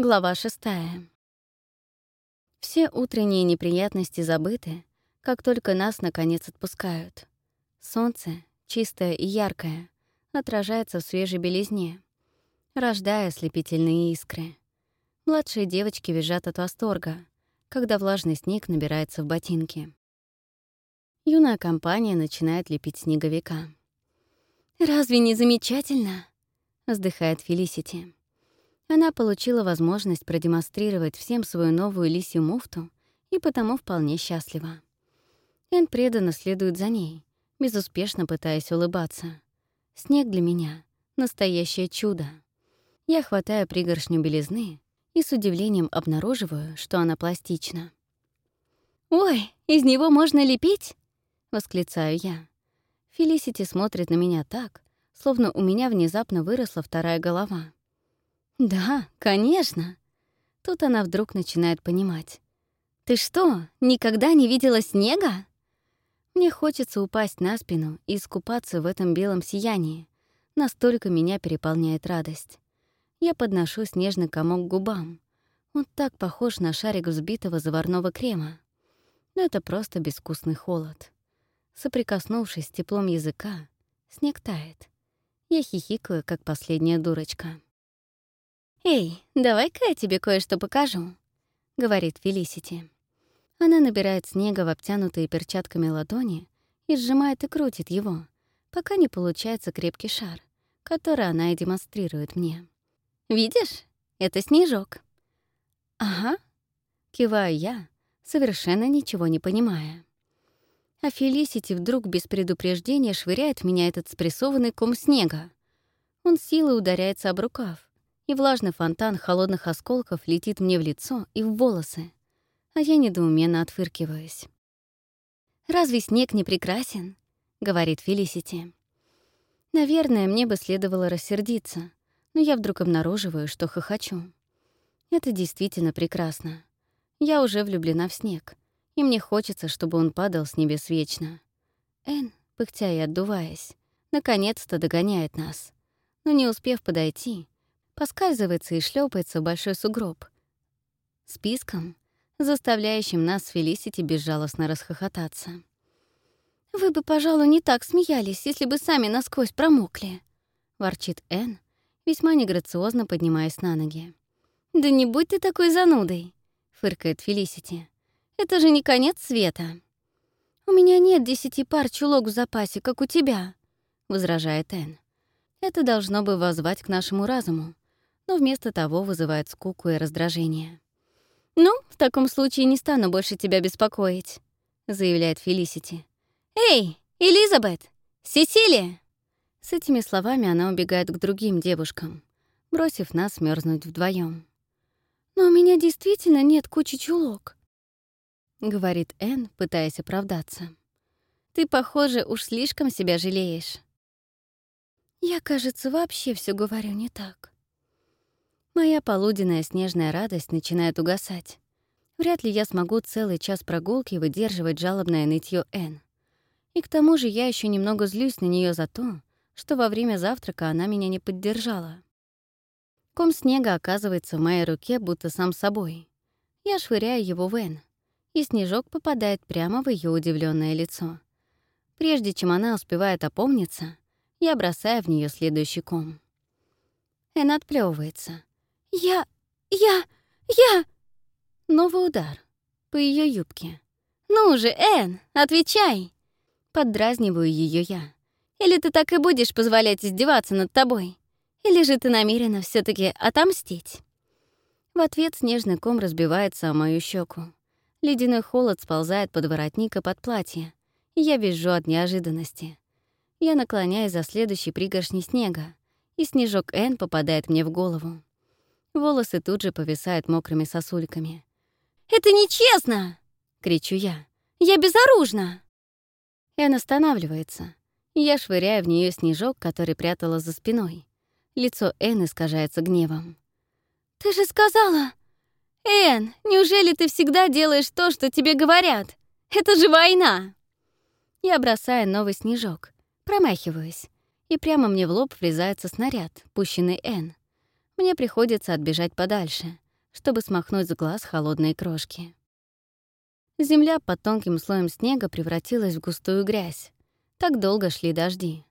Глава шестая. Все утренние неприятности забыты, как только нас, наконец, отпускают. Солнце, чистое и яркое, отражается в свежей белизне, рождая слепительные искры. Младшие девочки визжат от восторга, когда влажный снег набирается в ботинки. Юная компания начинает лепить снеговика. «Разве не замечательно?» — вздыхает Фелисити. Она получила возможность продемонстрировать всем свою новую лисью муфту и потому вполне счастлива. Эн преданно следует за ней, безуспешно пытаясь улыбаться. Снег для меня — настоящее чудо. Я хватаю пригоршню белизны и с удивлением обнаруживаю, что она пластична. «Ой, из него можно лепить?» — восклицаю я. Фелисити смотрит на меня так, словно у меня внезапно выросла вторая голова. «Да, конечно». Тут она вдруг начинает понимать. «Ты что, никогда не видела снега?» Мне хочется упасть на спину и искупаться в этом белом сиянии. Настолько меня переполняет радость. Я подношу снежный комок к губам. Он так похож на шарик взбитого заварного крема. Но это просто безвкусный холод. Соприкоснувшись с теплом языка, снег тает. Я хихикаю, как последняя дурочка. «Эй, давай-ка я тебе кое-что покажу», — говорит Фелисити. Она набирает снега в обтянутые перчатками ладони и сжимает и крутит его, пока не получается крепкий шар, который она и демонстрирует мне. «Видишь? Это снежок». «Ага», — киваю я, совершенно ничего не понимая. А Фелисити вдруг без предупреждения швыряет в меня этот спрессованный ком снега. Он силой ударяется об рукав, и влажный фонтан холодных осколков летит мне в лицо и в волосы, а я недоуменно отфыркиваюсь. «Разве снег не прекрасен?» — говорит Фелисити. Наверное, мне бы следовало рассердиться, но я вдруг обнаруживаю, что хохочу. Это действительно прекрасно. Я уже влюблена в снег, и мне хочется, чтобы он падал с небес вечно. Эн, пыхтя и отдуваясь, наконец-то догоняет нас. Но не успев подойти, поскальзывается и шлепается большой сугроб. Списком, заставляющим нас с Фелисити безжалостно расхохотаться. «Вы бы, пожалуй, не так смеялись, если бы сами насквозь промокли», — ворчит Энн, весьма неграциозно поднимаясь на ноги. «Да не будь ты такой занудой», — фыркает Фелисити. «Это же не конец света». «У меня нет десяти пар чулок в запасе, как у тебя», — возражает Энн. Это должно бы воззвать к нашему разуму, но вместо того вызывает скуку и раздражение. «Ну, в таком случае не стану больше тебя беспокоить», — заявляет Фелисити. «Эй, Элизабет! Сесилия!» С этими словами она убегает к другим девушкам, бросив нас мерзнуть вдвоем. «Но у меня действительно нет кучи чулок», — говорит Энн, пытаясь оправдаться. «Ты, похоже, уж слишком себя жалеешь». «Я, кажется, вообще все говорю не так», Моя полуденная снежная радость начинает угасать. Вряд ли я смогу целый час прогулки выдерживать жалобное нытье Н. И к тому же я еще немного злюсь на нее за то, что во время завтрака она меня не поддержала. Ком снега оказывается в моей руке будто сам собой. Я швыряю его в Н, и снежок попадает прямо в ее удивленное лицо. Прежде чем она успевает опомниться, я бросаю в нее следующий ком. Эн отплевывается, «Я... я... я...» Новый удар по ее юбке. «Ну же, Эн, отвечай!» Поддразниваю ее я. «Или ты так и будешь позволять издеваться над тобой? Или же ты намерена все таки отомстить?» В ответ снежный ком разбивается о мою щеку. Ледяной холод сползает под воротник и под платье, я визжу от неожиданности. Я наклоняюсь за следующей пригоршней снега, и снежок Эн попадает мне в голову. Волосы тут же повисают мокрыми сосульками. «Это нечестно!» — кричу я. «Я безоружна!» Эн останавливается. Я швыряю в нее снежок, который прятала за спиной. Лицо Эн искажается гневом. «Ты же сказала...» «Эн, неужели ты всегда делаешь то, что тебе говорят? Это же война!» Я бросаю новый снежок, промахиваюсь, и прямо мне в лоб врезается снаряд, пущенный Эн. Мне приходится отбежать подальше, чтобы смахнуть с глаз холодные крошки. Земля под тонким слоем снега превратилась в густую грязь. Так долго шли дожди.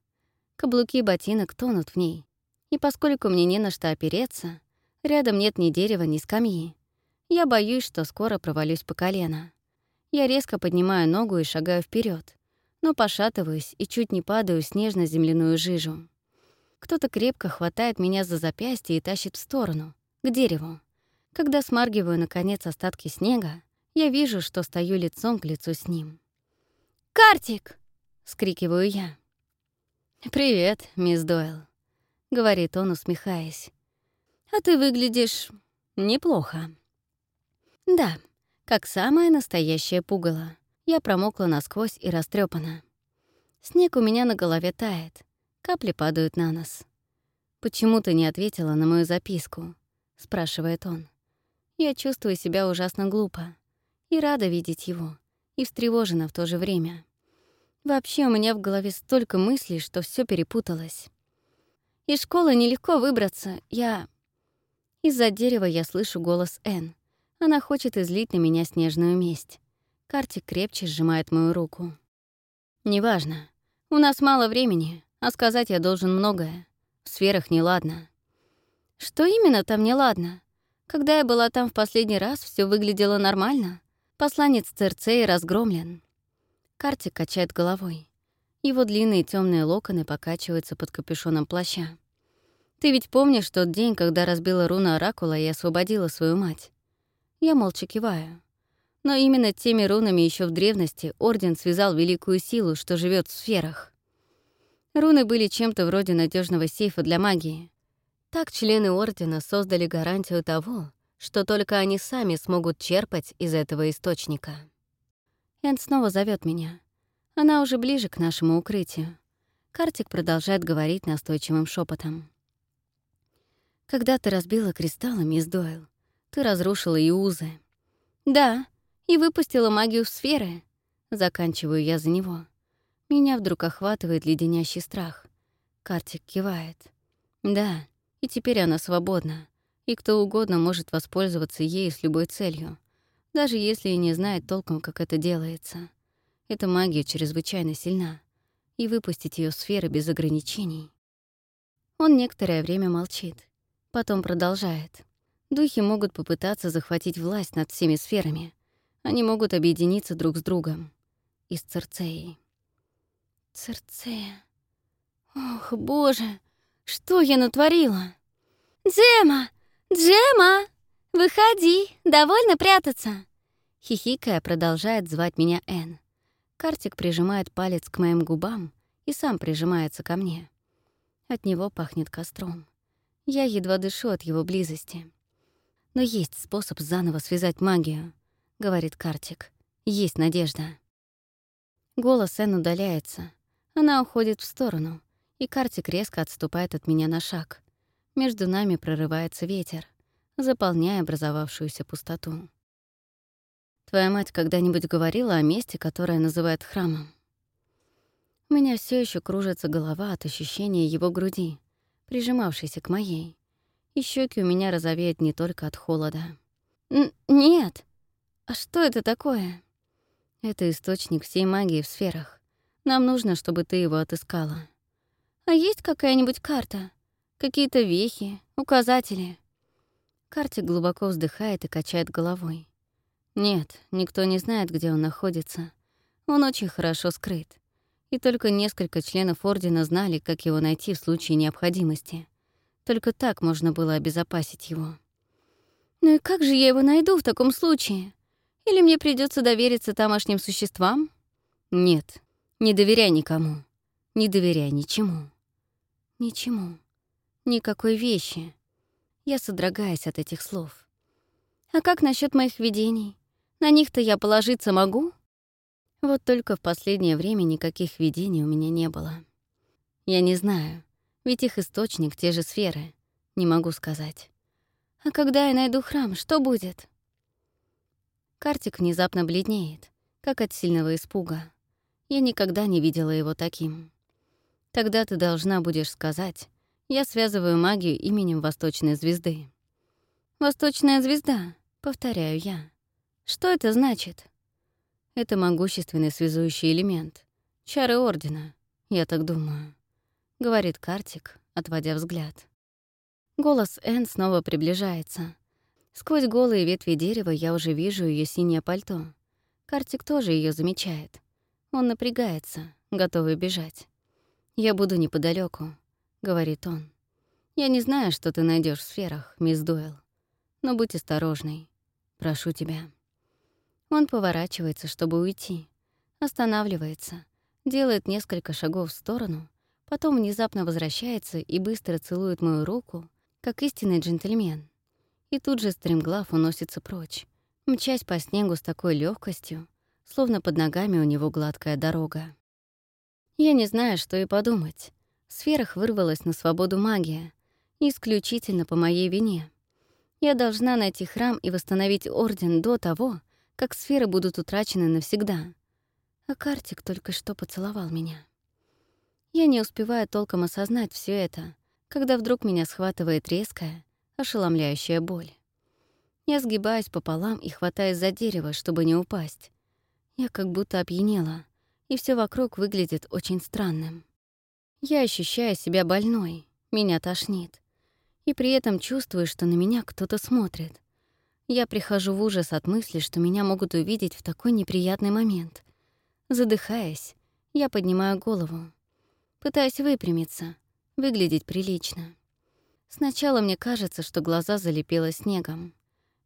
Каблуки ботинок тонут в ней. И поскольку мне не на что опереться, рядом нет ни дерева, ни скамьи, я боюсь, что скоро провалюсь по колено. Я резко поднимаю ногу и шагаю вперед, но пошатываюсь и чуть не падаю снежно-земляную жижу. Кто-то крепко хватает меня за запястье и тащит в сторону, к дереву. Когда смаргиваю, наконец, остатки снега, я вижу, что стою лицом к лицу с ним. «Картик!» — скрикиваю я. «Привет, мисс Дойл», — говорит он, усмехаясь. «А ты выглядишь неплохо». «Да, как самая настоящая пугало. Я промокла насквозь и растрепана. Снег у меня на голове тает, капли падают на нос. «Почему ты не ответила на мою записку?» — спрашивает он. Я чувствую себя ужасно глупо и рада видеть его, и встревожена в то же время. Вообще у меня в голове столько мыслей, что все перепуталось. Из школы нелегко выбраться, я... Из-за дерева я слышу голос Н. Она хочет излить на меня снежную месть. Картик крепче сжимает мою руку. «Неважно. У нас мало времени, а сказать я должен многое. В сферах неладно». «Что именно там неладно? Когда я была там в последний раз, все выглядело нормально. Посланец Церцеи разгромлен. Картик качает головой. Его длинные темные локоны покачиваются под капюшоном плаща. «Ты ведь помнишь тот день, когда разбила руна Оракула и освободила свою мать?» Я молча киваю. Но именно теми рунами еще в древности Орден связал великую силу, что живет в сферах. Руны были чем-то вроде надежного сейфа для магии. Так члены Ордена создали гарантию того, что только они сами смогут черпать из этого источника. Энд снова зовет меня. Она уже ближе к нашему укрытию. Картик продолжает говорить настойчивым шепотом. «Когда ты разбила кристаллы, мисс Дойл, ты разрушила и узы». «Да, и выпустила магию в сферы», — заканчиваю я за него. Меня вдруг охватывает леденящий страх. Картик кивает. «Да, и теперь она свободна и кто угодно может воспользоваться ей с любой целью, даже если и не знает толком, как это делается. Эта магия чрезвычайно сильна, и выпустить ее сферы без ограничений. Он некоторое время молчит, потом продолжает. Духи могут попытаться захватить власть над всеми сферами. Они могут объединиться друг с другом. И с Церцеей. Церцея. Ох, боже, что я натворила? «Джема! «Джема, выходи, довольно прятаться!» Хихикая продолжает звать меня Энн. Картик прижимает палец к моим губам и сам прижимается ко мне. От него пахнет костром. Я едва дышу от его близости. «Но есть способ заново связать магию», — говорит Картик. «Есть надежда». Голос Энн удаляется. Она уходит в сторону, и Картик резко отступает от меня на шаг — между нами прорывается ветер, заполняя образовавшуюся пустоту. Твоя мать когда-нибудь говорила о месте, которое называют храмом? У меня все еще кружится голова от ощущения его груди, прижимавшейся к моей. И щеки у меня розовеют не только от холода. Н «Нет! А что это такое?» «Это источник всей магии в сферах. Нам нужно, чтобы ты его отыскала». «А есть какая-нибудь карта?» Какие-то вехи, указатели. Картик глубоко вздыхает и качает головой. Нет, никто не знает, где он находится. Он очень хорошо скрыт. И только несколько членов Ордена знали, как его найти в случае необходимости. Только так можно было обезопасить его. «Ну и как же я его найду в таком случае? Или мне придется довериться тамошним существам?» «Нет, не доверяй никому. Не доверяй ничему». «Ничему». Никакой вещи. Я содрогаюсь от этих слов. А как насчет моих видений? На них-то я положиться могу? Вот только в последнее время никаких видений у меня не было. Я не знаю, ведь их источник — те же сферы. Не могу сказать. А когда я найду храм, что будет? Картик внезапно бледнеет, как от сильного испуга. Я никогда не видела его таким. Тогда ты должна будешь сказать, я связываю магию именем Восточной Звезды. «Восточная звезда», — повторяю я. «Что это значит?» Это могущественный связующий элемент. Чары Ордена, я так думаю, — говорит Картик, отводя взгляд. Голос Энн снова приближается. Сквозь голые ветви дерева я уже вижу ее синее пальто. Картик тоже ее замечает. Он напрягается, готовый бежать. «Я буду неподалеку, говорит он. «Я не знаю, что ты найдешь в сферах, мисс Дуэлл. Но будь осторожной. Прошу тебя». Он поворачивается, чтобы уйти. Останавливается, делает несколько шагов в сторону, потом внезапно возвращается и быстро целует мою руку, как истинный джентльмен. И тут же стремглав уносится прочь, мчась по снегу с такой легкостью, словно под ногами у него гладкая дорога. Я не знаю, что и подумать. В сферах вырвалась на свободу магия, исключительно по моей вине. Я должна найти храм и восстановить Орден до того, как сферы будут утрачены навсегда. А Картик только что поцеловал меня. Я не успеваю толком осознать все это, когда вдруг меня схватывает резкая, ошеломляющая боль. Я сгибаюсь пополам и хватаюсь за дерево, чтобы не упасть. Я как будто опьянела, и все вокруг выглядит очень странным. Я ощущаю себя больной, меня тошнит. И при этом чувствую, что на меня кто-то смотрит. Я прихожу в ужас от мысли, что меня могут увидеть в такой неприятный момент. Задыхаясь, я поднимаю голову. Пытаюсь выпрямиться, выглядеть прилично. Сначала мне кажется, что глаза залепило снегом.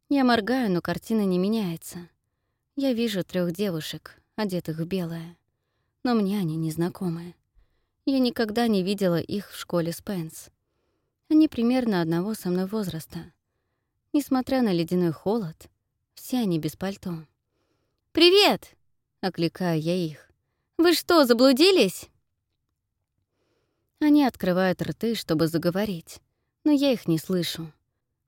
Я моргаю, но картина не меняется. Я вижу трех девушек, одетых в белое. Но мне они незнакомые. Я никогда не видела их в школе Спенс. Они примерно одного со мной возраста. Несмотря на ледяной холод, все они без пальто. «Привет!» — окликаю я их. «Вы что, заблудились?» Они открывают рты, чтобы заговорить, но я их не слышу.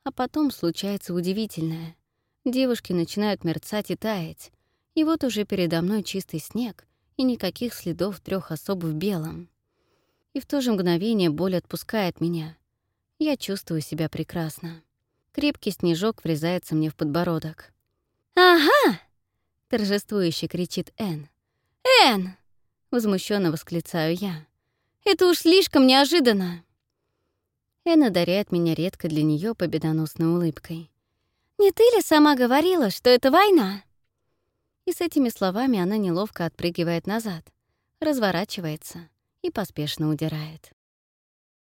А потом случается удивительное. Девушки начинают мерцать и таять, и вот уже передо мной чистый снег и никаких следов трех особ в белом. И в то же мгновение боль отпускает меня. Я чувствую себя прекрасно. Крепкий снежок врезается мне в подбородок. «Ага!» — торжествующе кричит Энн. «Энн!» — возмущенно восклицаю я. Это уж слишком неожиданно. Энн одаряет меня редко для нее победоносной улыбкой. «Не ты ли сама говорила, что это война?» И с этими словами она неловко отпрыгивает назад, разворачивается и поспешно удирает.